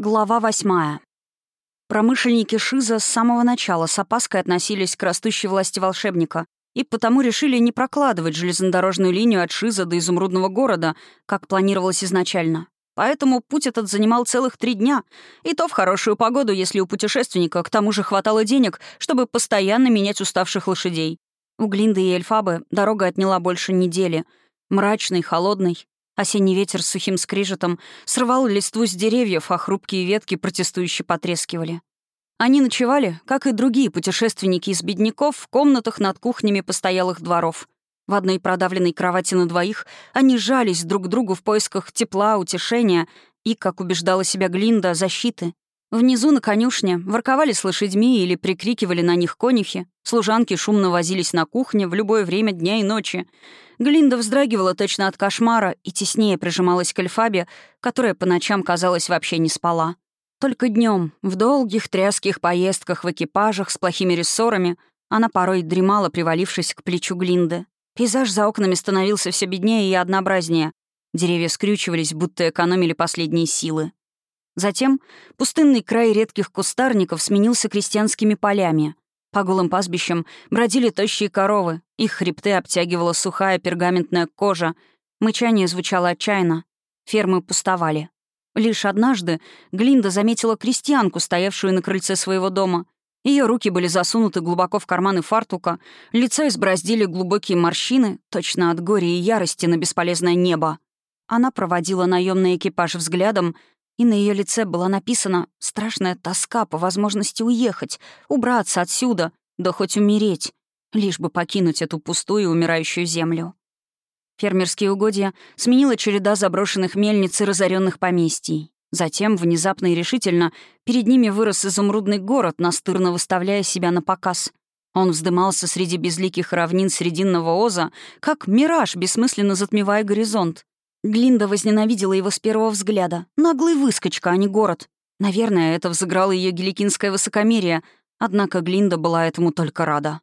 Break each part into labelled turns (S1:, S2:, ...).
S1: Глава восьмая. Промышленники Шиза с самого начала с опаской относились к растущей власти волшебника и потому решили не прокладывать железнодорожную линию от Шиза до Изумрудного города, как планировалось изначально. Поэтому путь этот занимал целых три дня, и то в хорошую погоду, если у путешественника к тому же хватало денег, чтобы постоянно менять уставших лошадей. У Глинды и Эльфабы дорога отняла больше недели. Мрачный, холодный, Осенний ветер с сухим скрижетом срывал листву с деревьев, а хрупкие ветки протестующе потрескивали. Они ночевали, как и другие путешественники из бедняков, в комнатах над кухнями постоялых дворов. В одной продавленной кровати на двоих они жались друг к другу в поисках тепла, утешения и, как убеждала себя Глинда, защиты. Внизу на конюшне ворковали с лошадьми или прикрикивали на них конюхи, служанки шумно возились на кухне в любое время дня и ночи. Глинда вздрагивала точно от кошмара и теснее прижималась к Эльфабе, которая по ночам, казалось, вообще не спала. Только днем, в долгих тряских поездках в экипажах с плохими рессорами, она порой дремала, привалившись к плечу Глинды. Пейзаж за окнами становился все беднее и однообразнее. Деревья скрючивались, будто экономили последние силы. Затем пустынный край редких кустарников сменился крестьянскими полями. По голым пастбищам бродили тощие коровы, их хребты обтягивала сухая пергаментная кожа, мычание звучало отчаянно, фермы пустовали. Лишь однажды Глинда заметила крестьянку, стоявшую на крыльце своего дома. Ее руки были засунуты глубоко в карманы фартука, лицо избраздили глубокие морщины, точно от горя и ярости на бесполезное небо. Она проводила наемный экипаж взглядом — и на ее лице была написана страшная тоска по возможности уехать, убраться отсюда, да хоть умереть, лишь бы покинуть эту пустую умирающую землю. Фермерские угодья сменила череда заброшенных мельниц и разоренных поместий. Затем, внезапно и решительно, перед ними вырос изумрудный город, настырно выставляя себя на показ. Он вздымался среди безликих равнин Срединного Оза, как мираж, бессмысленно затмевая горизонт. Глинда возненавидела его с первого взгляда. Наглый выскочка, а не город. Наверное, это взыграло ее геликинское высокомерие, однако Глинда была этому только рада.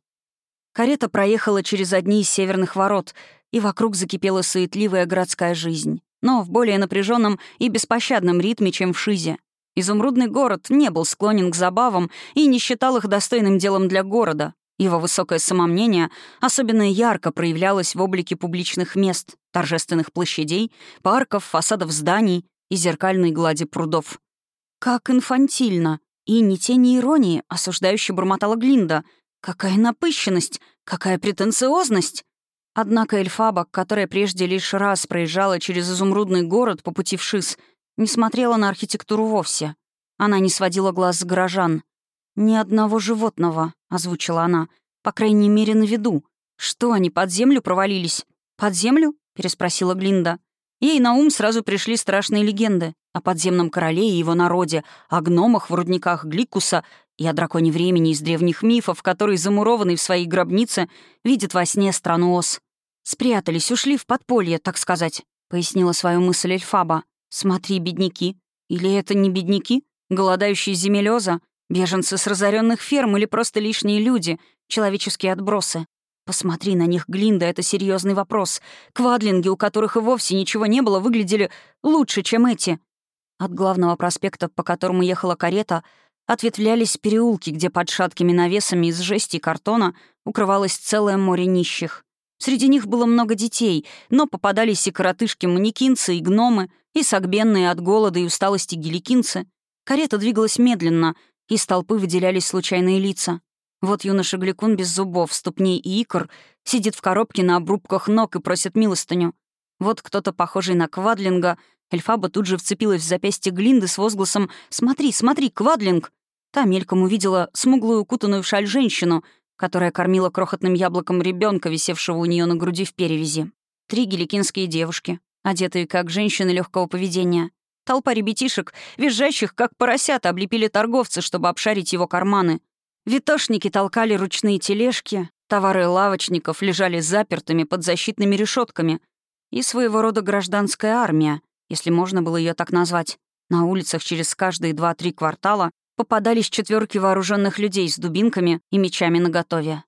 S1: Карета проехала через одни из северных ворот, и вокруг закипела суетливая городская жизнь. Но в более напряженном и беспощадном ритме, чем в Шизе. Изумрудный город не был склонен к забавам и не считал их достойным делом для города. Его высокое самомнение особенно ярко проявлялось в облике публичных мест, торжественных площадей, парков, фасадов зданий и зеркальной глади прудов. Как инфантильно! И ни тени иронии, осуждающей бормотала Глинда. Какая напыщенность! Какая претенциозность! Однако Эльфаба, которая прежде лишь раз проезжала через изумрудный город по пути в Шиз, не смотрела на архитектуру вовсе. Она не сводила глаз с горожан. «Ни одного животного», — озвучила она. «По крайней мере, на виду. Что, они под землю провалились?» «Под землю?» — переспросила Глинда. Ей на ум сразу пришли страшные легенды о подземном короле и его народе, о гномах в рудниках Гликуса и о драконе времени из древних мифов, который, замурованный в своей гробнице, видит во сне страну Ос. «Спрятались, ушли в подполье, так сказать», — пояснила свою мысль Эльфаба. «Смотри, бедняки. Или это не бедняки? Голодающие земель Оза? Беженцы с разоренных ферм или просто лишние люди, человеческие отбросы. Посмотри на них, Глинда, это серьезный вопрос. Квадлинги, у которых и вовсе ничего не было, выглядели лучше, чем эти. От главного проспекта, по которому ехала карета, ответвлялись переулки, где под шаткими навесами из жести и картона укрывалось целое море нищих. Среди них было много детей, но попадались и коротышки-манекинцы, и гномы, и согбенные от голода и усталости геликинцы. Карета двигалась медленно — из толпы выделялись случайные лица. Вот юноша Гликун без зубов, ступней и икр сидит в коробке на обрубках ног и просит милостыню. Вот кто-то, похожий на Квадлинга, Эльфаба тут же вцепилась в запястье Глинды с возгласом «Смотри, смотри, Квадлинг!» Та мельком увидела смуглую, укутанную в шаль женщину, которая кормила крохотным яблоком ребенка, висевшего у нее на груди в перевязи. Три геликинские девушки, одетые как женщины легкого поведения. Толпа ребятишек, визжащих, как поросята, облепили торговца, чтобы обшарить его карманы. Витошники толкали ручные тележки, товары лавочников лежали запертыми под защитными решетками. И своего рода гражданская армия, если можно было ее так назвать. На улицах через каждые два-три квартала попадались четверки вооруженных людей с дубинками и мечами наготове.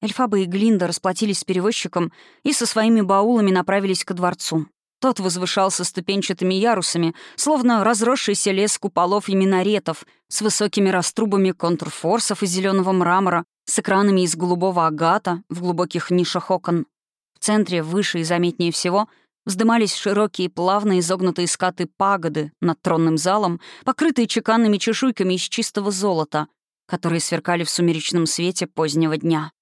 S1: Эльфаба и Глинда расплатились с перевозчиком и со своими баулами направились ко дворцу. Тот возвышался ступенчатыми ярусами, словно разросшийся лес куполов и минаретов, с высокими раструбами контрфорсов из зеленого мрамора, с экранами из голубого агата в глубоких нишах окон. В центре, выше и заметнее всего, вздымались широкие плавно изогнутые скаты пагоды над тронным залом, покрытые чеканными чешуйками из чистого золота, которые сверкали в сумеречном свете позднего дня.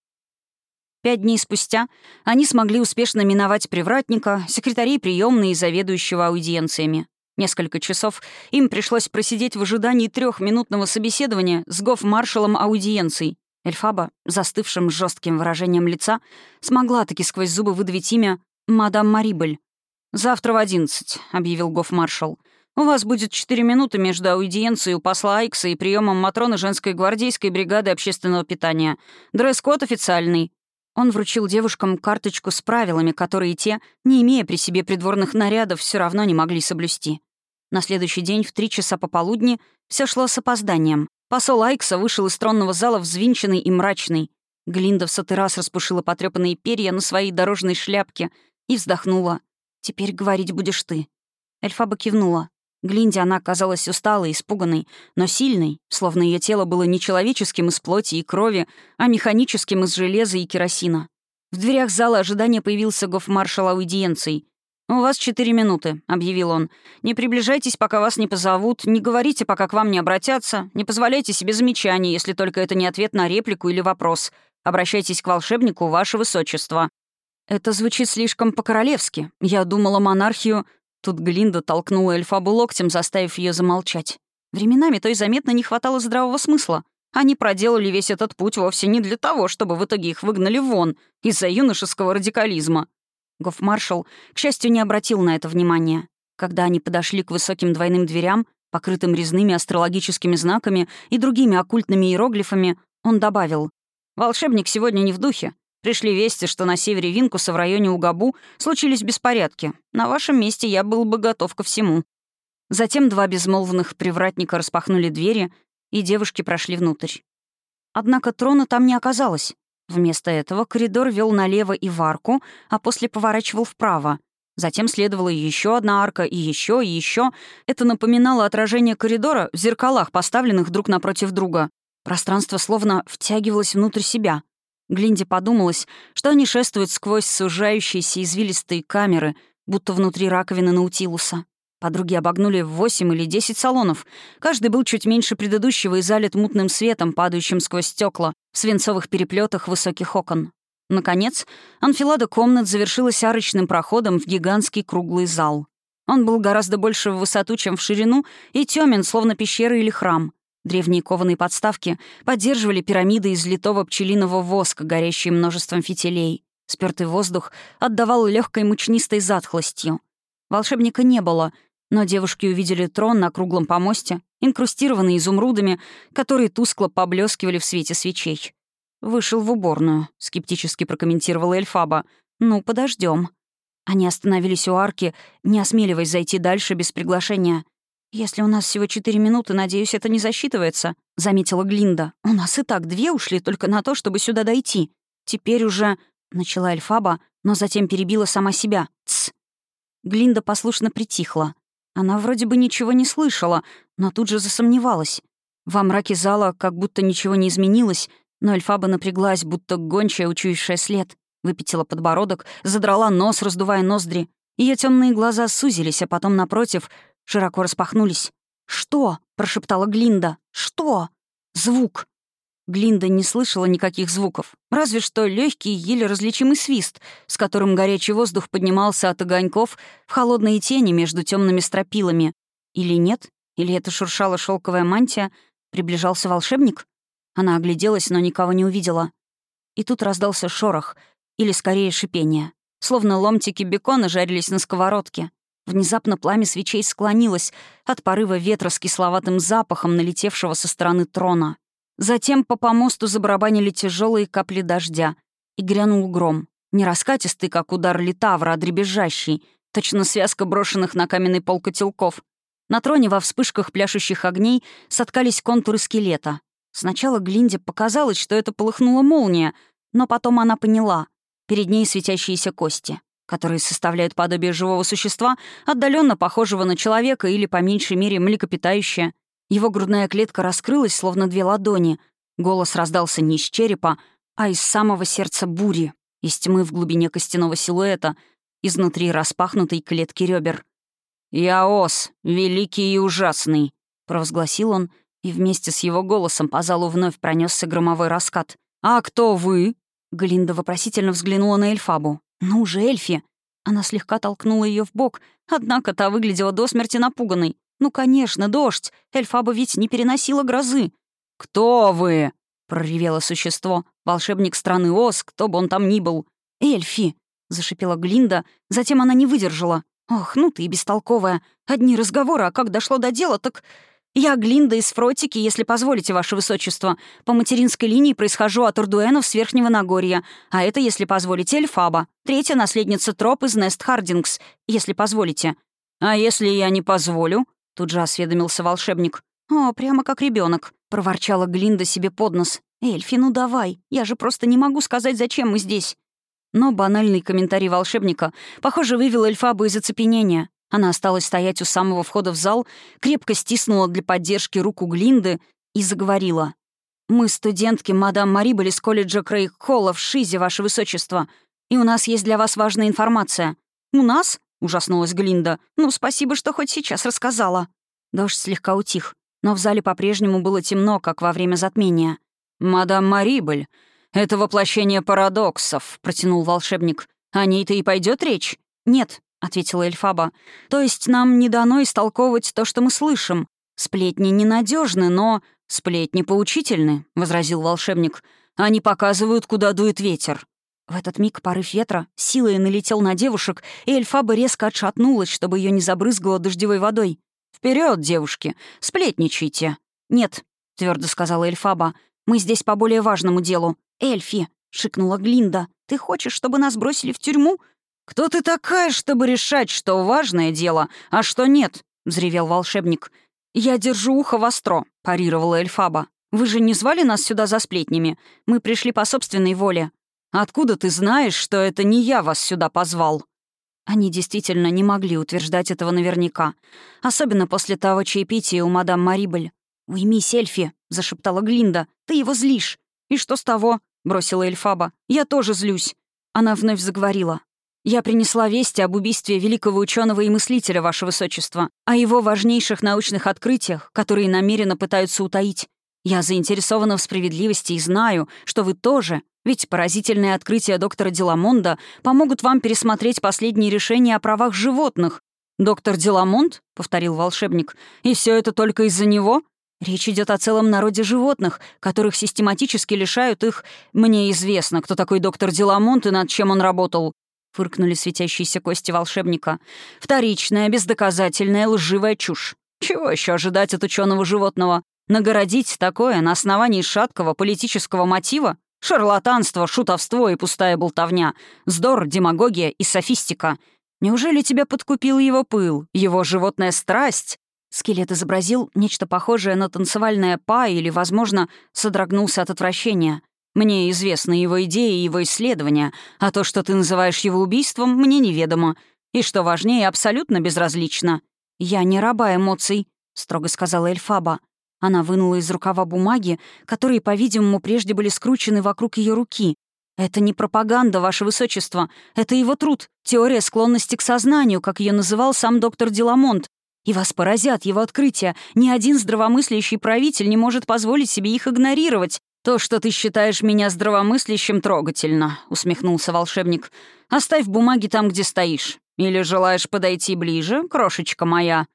S1: Пять дней спустя они смогли успешно миновать привратника, секретарей приемной и заведующего аудиенциями. Несколько часов им пришлось просидеть в ожидании трехминутного собеседования с гоф-маршалом аудиенций. Эльфаба, застывшим жестким выражением лица, смогла таки сквозь зубы выдавить имя «Мадам Марибель». «Завтра в одиннадцать», — объявил гоф-маршал. «У вас будет четыре минуты между аудиенцией у посла Айкса и приемом Матроны женской гвардейской бригады общественного питания. Дресс-код официальный. Он вручил девушкам карточку с правилами, которые те, не имея при себе придворных нарядов, все равно не могли соблюсти. На следующий день в три часа пополудни все шло с опозданием. Посол Айкса вышел из тронного зала взвинченный и мрачный. Глинда в сотый раз распушила потрепанные перья на своей дорожной шляпке и вздохнула. «Теперь говорить будешь ты». Эльфаба кивнула. Глинде она казалась усталой, испуганной, но сильной, словно ее тело было не человеческим из плоти и крови, а механическим из железа и керосина. В дверях зала ожидания появился гофмаршал аудиенций. «У вас четыре минуты», — объявил он. «Не приближайтесь, пока вас не позовут, не говорите, пока к вам не обратятся, не позволяйте себе замечаний, если только это не ответ на реплику или вопрос. Обращайтесь к волшебнику, ваше высочество». Это звучит слишком по-королевски. Я думала, монархию Тут Глинда толкнула Эльфабу локтем, заставив ее замолчать. Временами той заметно не хватало здравого смысла. Они проделали весь этот путь вовсе не для того, чтобы в итоге их выгнали вон из-за юношеского радикализма. Гофмаршал, к счастью, не обратил на это внимания. Когда они подошли к высоким двойным дверям, покрытым резными астрологическими знаками и другими оккультными иероглифами, он добавил «Волшебник сегодня не в духе. Пришли вести, что на севере Винкуса в районе Угабу случились беспорядки. На вашем месте я был бы готов ко всему». Затем два безмолвных привратника распахнули двери, и девушки прошли внутрь. Однако трона там не оказалось. Вместо этого коридор вел налево и в арку, а после поворачивал вправо. Затем следовала еще одна арка, и еще, и еще. Это напоминало отражение коридора в зеркалах, поставленных друг напротив друга. Пространство словно втягивалось внутрь себя. Глинде подумалось, что они шествуют сквозь сужающиеся извилистые камеры, будто внутри раковины Наутилуса. Подруги обогнули восемь или десять салонов. Каждый был чуть меньше предыдущего и залит мутным светом, падающим сквозь стекла в свинцовых переплетах высоких окон. Наконец, анфилада комнат завершилась арочным проходом в гигантский круглый зал. Он был гораздо больше в высоту, чем в ширину, и тёмен, словно пещера или храм. Древние кованые подставки поддерживали пирамиды из литого пчелиного воска, горящие множеством фитилей. Спёртый воздух отдавал легкой мучнистой затхлостью. Волшебника не было, но девушки увидели трон на круглом помосте, инкрустированный изумрудами, которые тускло поблескивали в свете свечей. «Вышел в уборную», — скептически прокомментировала Эльфаба. «Ну, подождем. Они остановились у арки, не осмеливаясь зайти дальше без приглашения — «Если у нас всего четыре минуты, надеюсь, это не засчитывается», — заметила Глинда. «У нас и так две ушли только на то, чтобы сюда дойти. Теперь уже...» — начала Эльфаба, но затем перебила сама себя. «Тсс». Глинда послушно притихла. Она вроде бы ничего не слышала, но тут же засомневалась. Во мраке зала как будто ничего не изменилось, но Эльфаба напряглась, будто гончая, учуявшая след. Выпятила подбородок, задрала нос, раздувая ноздри. Ее темные глаза сузились, а потом, напротив, широко распахнулись. «Что?» — прошептала Глинда. «Что?» «Звук». Глинда не слышала никаких звуков, разве что легкий, еле различимый свист, с которым горячий воздух поднимался от огоньков в холодные тени между темными стропилами. Или нет? Или это шуршала шелковая мантия? Приближался волшебник? Она огляделась, но никого не увидела. И тут раздался шорох, или скорее шипение. Словно ломтики бекона жарились на сковородке. Внезапно пламя свечей склонилось от порыва ветра с кисловатым запахом, налетевшего со стороны трона. Затем по помосту забарабанили тяжелые капли дождя, и грянул гром. Не раскатистый, как удар литавра, а дребезжащий, точно связка брошенных на каменный пол котелков. На троне во вспышках пляшущих огней соткались контуры скелета. Сначала Глинде показалось, что это полыхнула молния, но потом она поняла. Перед ней светящиеся кости. Которые составляют подобие живого существа, отдаленно похожего на человека или, по меньшей мере, млекопитающее. Его грудная клетка раскрылась, словно две ладони. Голос раздался не из черепа, а из самого сердца бури, из тьмы в глубине костяного силуэта, изнутри распахнутой клетки ребер. «Я Ос, великий и ужасный», — провозгласил он, и вместе с его голосом по залу вновь пронесся громовой раскат. «А кто вы?» Глинда вопросительно взглянула на Эльфабу. «Ну же, Эльфи!» Она слегка толкнула ее в бок, однако та выглядела до смерти напуганной. «Ну, конечно, дождь! Эльфаба ведь не переносила грозы!» «Кто вы?» — проревело существо. «Волшебник страны Оз, кто бы он там ни был!» «Эльфи!» — зашипела Глинда, затем она не выдержала. «Ох, ну ты и бестолковая! Одни разговоры, а как дошло до дела, так «Я Глинда из Фротики, если позволите, ваше высочество. По материнской линии происхожу от Урдуэнов с Верхнего Нагорья, а это, если позволите, Эльфаба. Третья наследница Троп из Нест Хардингс, если позволите». «А если я не позволю?» — тут же осведомился волшебник. «О, прямо как ребенок, проворчала Глинда себе под нос. «Эльфи, ну давай, я же просто не могу сказать, зачем мы здесь». Но банальный комментарий волшебника, похоже, вывел Эльфабу из оцепенения. Она осталась стоять у самого входа в зал, крепко стиснула для поддержки руку Глинды и заговорила. «Мы студентки мадам Марибель из колледжа Крейг-Холла в Шизе, ваше высочество, и у нас есть для вас важная информация». «У нас?» — ужаснулась Глинда. «Ну, спасибо, что хоть сейчас рассказала». Дождь слегка утих, но в зале по-прежнему было темно, как во время затмения. «Мадам Марибель, это воплощение парадоксов», — протянул волшебник. «О ней-то и пойдет речь?» «Нет», — ответила Эльфаба. «То есть нам не дано истолковывать то, что мы слышим. Сплетни ненадежны, но сплетни поучительны», — возразил волшебник. «Они показывают, куда дует ветер». В этот миг порыв ветра силой налетел на девушек, и Эльфаба резко отшатнулась, чтобы ее не забрызгало дождевой водой. Вперед, девушки! Сплетничайте!» «Нет», — твердо сказала Эльфаба. «Мы здесь по более важному делу. Эльфи!» — шикнула Глинда. «Ты хочешь, чтобы нас бросили в тюрьму? «Кто ты такая, чтобы решать, что важное дело, а что нет?» — взревел волшебник. «Я держу ухо востро», — парировала Эльфаба. «Вы же не звали нас сюда за сплетнями. Мы пришли по собственной воле. Откуда ты знаешь, что это не я вас сюда позвал?» Они действительно не могли утверждать этого наверняка. Особенно после того чаепития у мадам Марибель. «Уймись, Эльфи», — зашептала Глинда. «Ты его злишь». «И что с того?» — бросила Эльфаба. «Я тоже злюсь». Она вновь заговорила. Я принесла вести об убийстве великого ученого и мыслителя, Ваше Высочество, о его важнейших научных открытиях, которые намеренно пытаются утаить. Я заинтересована в справедливости и знаю, что вы тоже, ведь поразительные открытия доктора Деламонда помогут вам пересмотреть последние решения о правах животных. «Доктор Деламонд?» — повторил волшебник. «И все это только из-за него?» Речь идет о целом народе животных, которых систематически лишают их... Мне известно, кто такой доктор Деламонт и над чем он работал фыркнули светящиеся кости волшебника. «Вторичная, бездоказательная, лживая чушь. Чего еще ожидать от ученого животного? Нагородить такое на основании шаткого политического мотива? Шарлатанство, шутовство и пустая болтовня. Здор, демагогия и софистика. Неужели тебя подкупил его пыл, его животная страсть?» Скелет изобразил нечто похожее на танцевальное па или, возможно, содрогнулся от отвращения. Мне известны его идеи и его исследования, а то, что ты называешь его убийством, мне неведомо. И, что важнее, абсолютно безразлично. «Я не раба эмоций», — строго сказала Эльфаба. Она вынула из рукава бумаги, которые, по-видимому, прежде были скручены вокруг ее руки. «Это не пропаганда, ваше высочество. Это его труд, теория склонности к сознанию, как ее называл сам доктор Деламонт. И вас поразят его открытия. Ни один здравомыслящий правитель не может позволить себе их игнорировать. «То, что ты считаешь меня здравомыслящим, трогательно», — усмехнулся волшебник. «Оставь бумаги там, где стоишь. Или желаешь подойти ближе, крошечка моя?»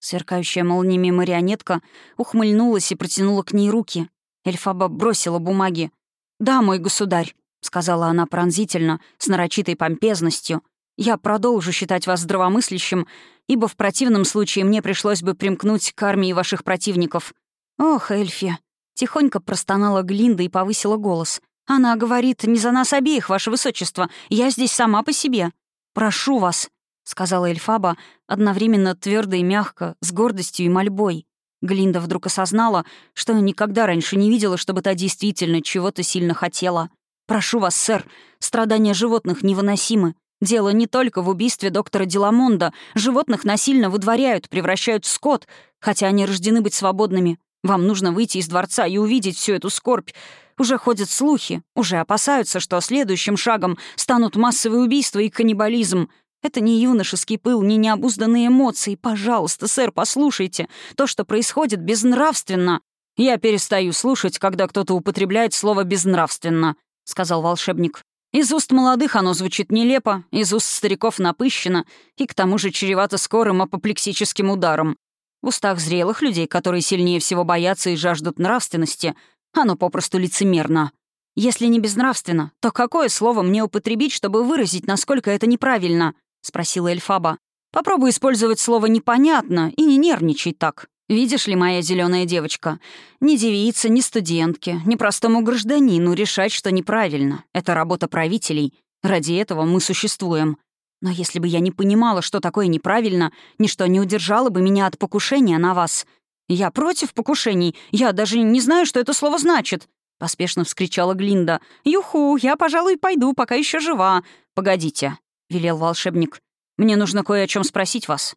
S1: Сверкающая молниями марионетка ухмыльнулась и протянула к ней руки. Эльфаба бросила бумаги. «Да, мой государь», — сказала она пронзительно, с нарочитой помпезностью. «Я продолжу считать вас здравомыслящим, ибо в противном случае мне пришлось бы примкнуть к армии ваших противников». «Ох, Эльфи», Тихонько простонала Глинда и повысила голос. «Она говорит, не за нас обеих, ваше высочество. Я здесь сама по себе. Прошу вас», — сказала Эльфаба, одновременно твердо и мягко, с гордостью и мольбой. Глинда вдруг осознала, что никогда раньше не видела, чтобы та действительно чего-то сильно хотела. «Прошу вас, сэр, страдания животных невыносимы. Дело не только в убийстве доктора Деламонда. Животных насильно выдворяют, превращают в скот, хотя они рождены быть свободными. Вам нужно выйти из дворца и увидеть всю эту скорбь. Уже ходят слухи, уже опасаются, что следующим шагом станут массовые убийства и каннибализм. Это не юношеский пыл, не необузданные эмоции. Пожалуйста, сэр, послушайте. То, что происходит, безнравственно. Я перестаю слушать, когда кто-то употребляет слово «безнравственно», — сказал волшебник. Из уст молодых оно звучит нелепо, из уст стариков напыщено и к тому же чревато скорым апоплексическим ударом. В устах зрелых людей, которые сильнее всего боятся и жаждут нравственности, оно попросту лицемерно. Если не безнравственно, то какое слово мне употребить, чтобы выразить, насколько это неправильно? — спросила Эльфаба. «Попробуй использовать слово «непонятно» и не нервничай так. Видишь ли, моя зеленая девочка, ни девице, ни студентке, ни простому гражданину решать, что неправильно. Это работа правителей. Ради этого мы существуем. Но если бы я не понимала, что такое неправильно, ничто не удержало бы меня от покушения на вас. Я против покушений. Я даже не знаю, что это слово значит. — поспешно вскричала Глинда. «Юху, я, пожалуй, пойду, пока еще жива. Погодите», — велел волшебник. «Мне нужно кое о чем спросить вас».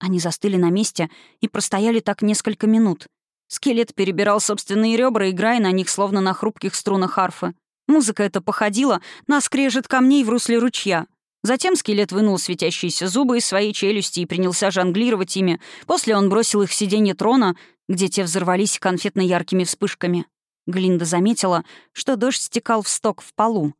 S1: Они застыли на месте и простояли так несколько минут. Скелет перебирал собственные ребра, играя на них, словно на хрупких струнах арфы. Музыка эта походила на скрежет камней в русле ручья. Затем скелет вынул светящиеся зубы из своей челюсти и принялся жонглировать ими. После он бросил их в сиденье трона, где те взорвались конфетно-яркими вспышками. Глинда заметила, что дождь стекал в сток в полу.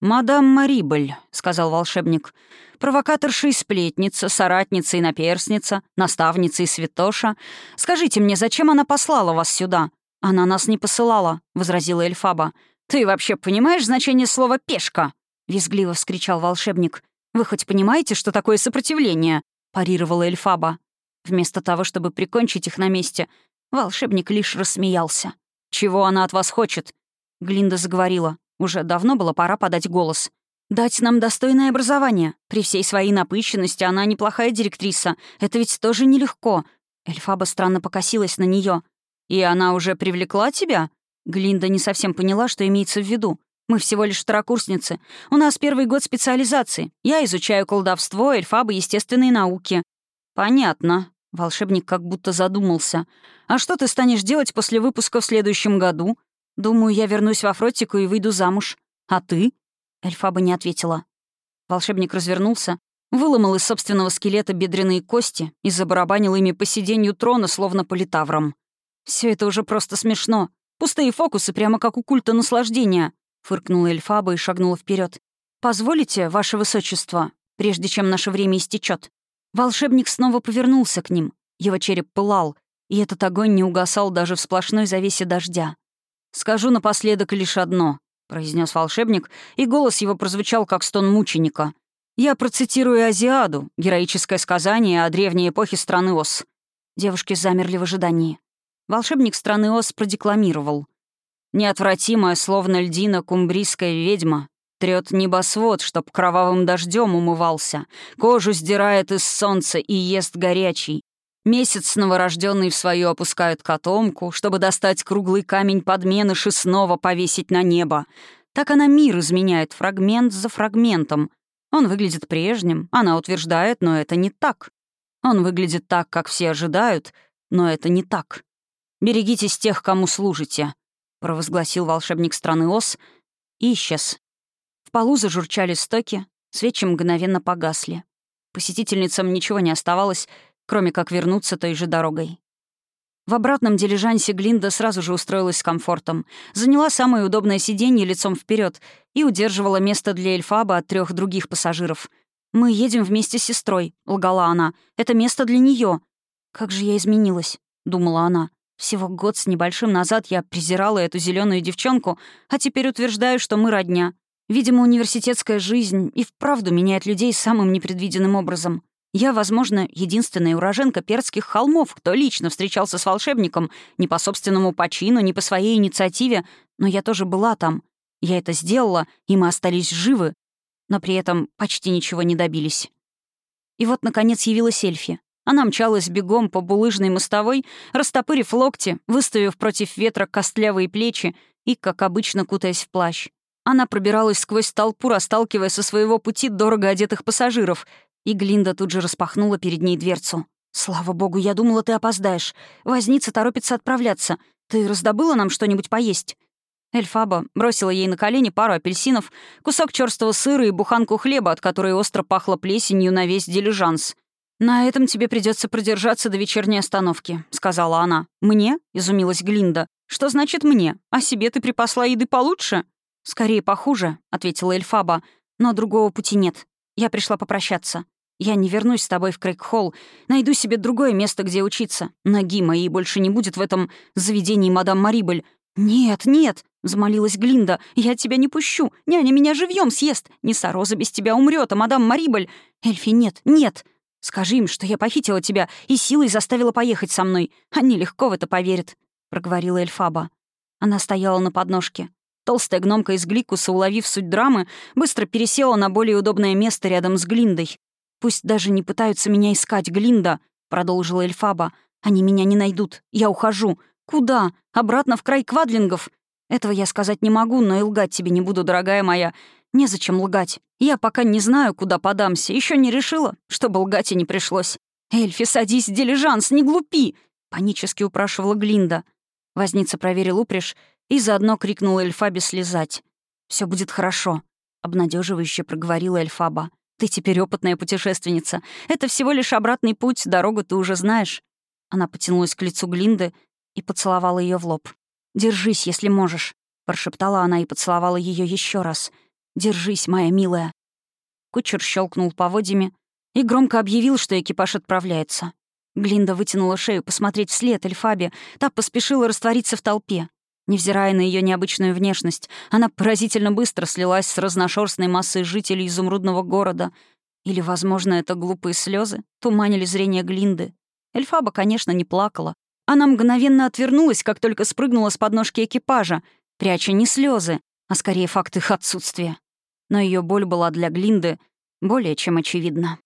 S1: «Мадам Марибель», — сказал волшебник, — «провокаторша и сплетница, соратница и наперсница, наставница и святоша. Скажите мне, зачем она послала вас сюда?» «Она нас не посылала», — возразила Эльфаба. «Ты вообще понимаешь значение слова «пешка»?» — визгливо вскричал волшебник. «Вы хоть понимаете, что такое сопротивление?» — парировала Эльфаба. Вместо того, чтобы прикончить их на месте, волшебник лишь рассмеялся. «Чего она от вас хочет?» Глинда заговорила. Уже давно было пора подать голос. «Дать нам достойное образование. При всей своей напыщенности она неплохая директриса. Это ведь тоже нелегко». Эльфаба странно покосилась на нее. «И она уже привлекла тебя?» Глинда не совсем поняла, что имеется в виду. «Мы всего лишь второкурсницы. У нас первый год специализации. Я изучаю колдовство, эльфабы, естественные науки». «Понятно», Волшебник как будто задумался. «А что ты станешь делать после выпуска в следующем году?» «Думаю, я вернусь во Фротику и выйду замуж. А ты?» Эльфаба не ответила. Волшебник развернулся, выломал из собственного скелета бедренные кости и забарабанил ими по сиденью трона, словно политавром. Все это уже просто смешно. Пустые фокусы, прямо как у культа наслаждения», — фыркнула Эльфаба и шагнула вперед. «Позволите, ваше высочество, прежде чем наше время истечет, Волшебник снова повернулся к ним. Его череп пылал, и этот огонь не угасал даже в сплошной завесе дождя. «Скажу напоследок лишь одно», — произнес волшебник, и голос его прозвучал как стон мученика. «Я процитирую Азиаду, героическое сказание о древней эпохе страны Ос». Девушки замерли в ожидании. Волшебник страны Ос продекламировал. «Неотвратимая, словно льдина, кумбрийская ведьма, Трет небосвод, чтоб кровавым дождем умывался, кожу сдирает из солнца и ест горячий. Месяц новорожденный в свою опускают котомку, чтобы достать круглый камень подменыш и снова повесить на небо. Так она мир изменяет фрагмент за фрагментом. Он выглядит прежним, она утверждает, но это не так. Он выглядит так, как все ожидают, но это не так. «Берегитесь тех, кому служите», — провозгласил волшебник страны Ос и исчез. В полу зажурчали стоки, свечи мгновенно погасли. Посетительницам ничего не оставалось, кроме как вернуться той же дорогой. В обратном дилижансе Глинда сразу же устроилась с комфортом, заняла самое удобное сиденье лицом вперед и удерживала место для Эльфаба от трех других пассажиров. «Мы едем вместе с сестрой», — лгала она. «Это место для нее. «Как же я изменилась», — думала она. «Всего год с небольшим назад я презирала эту зеленую девчонку, а теперь утверждаю, что мы родня. Видимо, университетская жизнь и вправду меняет людей самым непредвиденным образом. Я, возможно, единственная уроженка перских холмов, кто лично встречался с волшебником, не по собственному почину, не по своей инициативе, но я тоже была там. Я это сделала, и мы остались живы, но при этом почти ничего не добились. И вот, наконец, явилась Эльфи. Она мчалась бегом по булыжной мостовой, растопырив локти, выставив против ветра костлявые плечи и, как обычно, кутаясь в плащ. Она пробиралась сквозь толпу, расталкивая со своего пути дорого одетых пассажиров, и Глинда тут же распахнула перед ней дверцу. «Слава богу, я думала, ты опоздаешь. Возница торопится отправляться. Ты раздобыла нам что-нибудь поесть?» Эльфаба бросила ей на колени пару апельсинов, кусок черстого сыра и буханку хлеба, от которой остро пахло плесенью на весь дилижанс. «На этом тебе придется продержаться до вечерней остановки», — сказала она. «Мне?» — изумилась Глинда. «Что значит «мне»? А себе ты припасла еды получше?» «Скорее похуже», — ответила Эльфаба. «Но другого пути нет. Я пришла попрощаться. Я не вернусь с тобой в Крейг-Холл. Найду себе другое место, где учиться. Ноги моей больше не будет в этом заведении мадам Марибель. «Нет, нет!» — взмолилась Глинда. «Я тебя не пущу! Няня меня живьем съест! Несса Роза без тебя умрет, а мадам Марибель...» «Эльфи, нет, нет! Скажи им, что я похитила тебя и силой заставила поехать со мной. Они легко в это поверят», — проговорила Эльфаба. Она стояла на подножке. Толстая гномка из Гликуса, уловив суть драмы, быстро пересела на более удобное место рядом с Глиндой. «Пусть даже не пытаются меня искать, Глинда», — продолжила Эльфаба. «Они меня не найдут. Я ухожу. Куда? Обратно в край квадлингов? Этого я сказать не могу, но и лгать тебе не буду, дорогая моя. Незачем лгать. Я пока не знаю, куда подамся. Еще не решила, чтобы лгать и не пришлось. «Эльфи, садись, дилижанс, не глупи!» — панически упрашивала Глинда. Возница проверил упряжь и заодно крикнул Эльфабе слезать. Все будет хорошо», — обнадеживающе проговорила Эльфаба. «Ты теперь опытная путешественница. Это всего лишь обратный путь, дорогу ты уже знаешь». Она потянулась к лицу Глинды и поцеловала ее в лоб. «Держись, если можешь», — прошептала она и поцеловала ее еще раз. «Держись, моя милая». Кучер щелкнул поводьями и громко объявил, что экипаж отправляется. Глинда вытянула шею посмотреть вслед Эльфабе. Та поспешила раствориться в толпе. Невзирая на ее необычную внешность, она поразительно быстро слилась с разношерстной массой жителей изумрудного города. Или, возможно, это глупые слезы туманили зрение Глинды. Эльфаба, конечно, не плакала, она мгновенно отвернулась, как только спрыгнула с подножки экипажа, пряча не слезы, а скорее факт их отсутствия. Но ее боль была для Глинды более чем очевидна.